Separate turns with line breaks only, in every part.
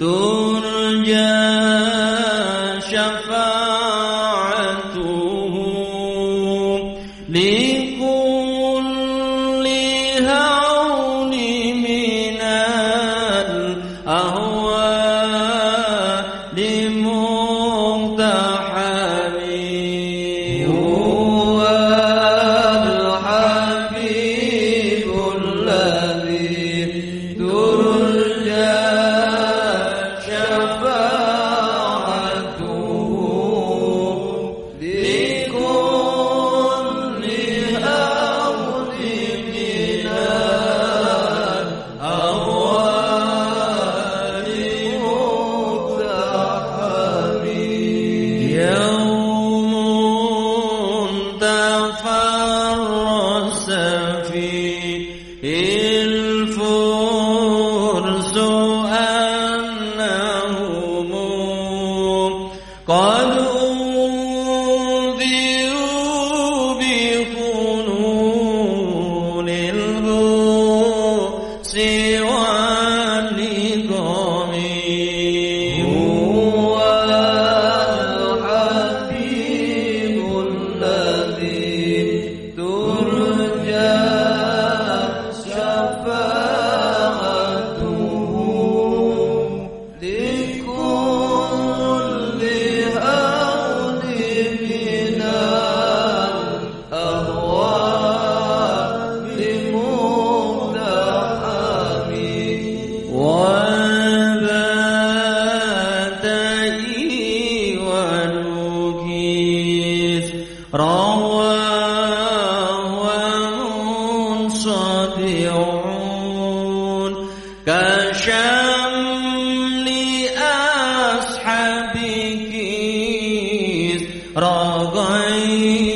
ترجى فرس في الفرس أنهم قد أنذروا بقنون البؤس والبؤس صابرون كشمل أصحاب كيس رغيب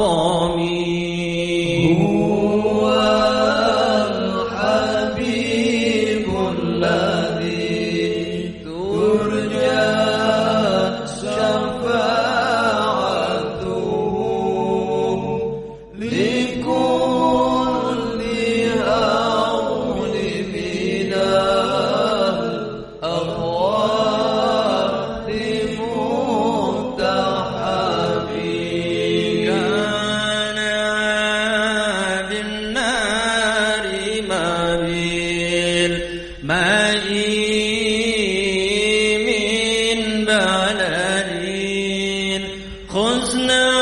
الضامين خذنا